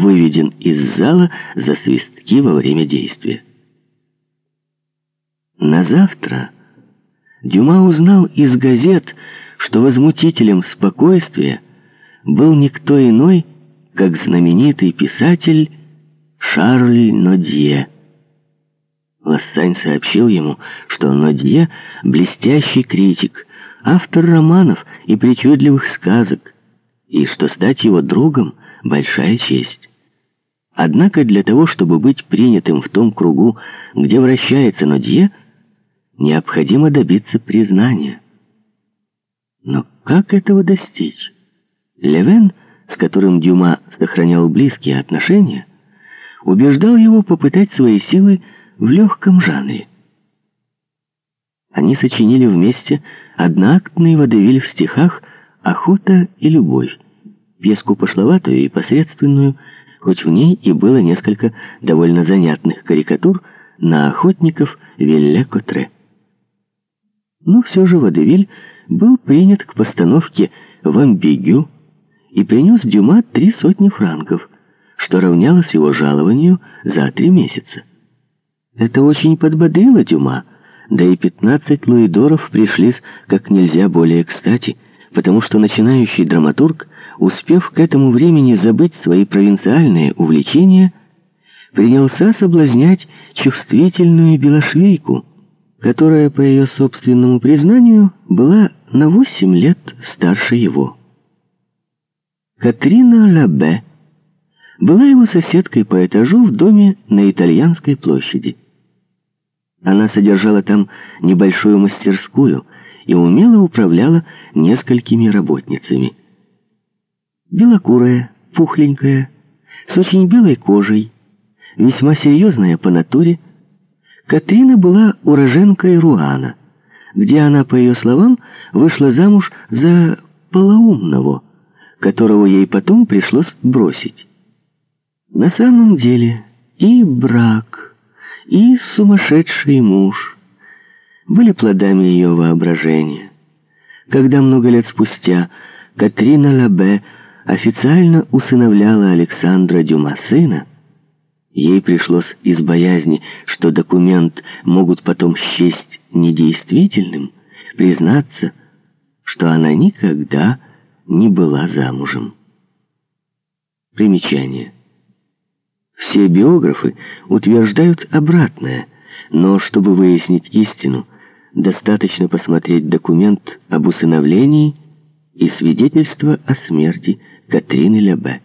выведен из зала за свистки во время действия. На завтра Дюма узнал из газет, что возмутителем спокойствия был никто иной, как знаменитый писатель Шарль Нодье. Лассань сообщил ему, что Нодье — блестящий критик, автор романов и причудливых сказок, и что стать его другом — большая честь. Однако для того, чтобы быть принятым в том кругу, где вращается Нодье, необходимо добиться признания. Но как этого достичь? Левен, с которым Дюма сохранял близкие отношения, убеждал его попытать свои силы в легком жанре. Они сочинили вместе одноактный водевиль в стихах «Охота и любовь», пьеску пошловатую и посредственную, хоть в ней и было несколько довольно занятных карикатур на охотников Вилле-Котре. Но все же водевиль был принят к постановке в амбигю и принес Дюма три сотни франков, что равнялось его жалованию за три месяца. Это очень подбодрило Дюма, да и пятнадцать луидоров пришлись как нельзя более кстати, потому что начинающий драматург, успев к этому времени забыть свои провинциальные увлечения, принялся соблазнять чувствительную белошвейку, которая, по ее собственному признанию, была на восемь лет старше его. Катрина Лабе была его соседкой по этажу в доме на Итальянской площади. Она содержала там небольшую мастерскую и умело управляла несколькими работницами. Белокурая, пухленькая, с очень белой кожей, весьма серьезная по натуре, Катрина была уроженкой Руана, где она, по ее словам, вышла замуж за полоумного, которого ей потом пришлось бросить. На самом деле и брак, и сумасшедший муж были плодами ее воображения. Когда много лет спустя Катрина Лабе официально усыновляла Александра Дюма сына, ей пришлось из боязни, что документ могут потом счесть недействительным, признаться, что она никогда не была замужем. Примечание. Все биографы утверждают обратное, но чтобы выяснить истину, достаточно посмотреть документ об усыновлении и свидетельство о смерти Катрины Лебе.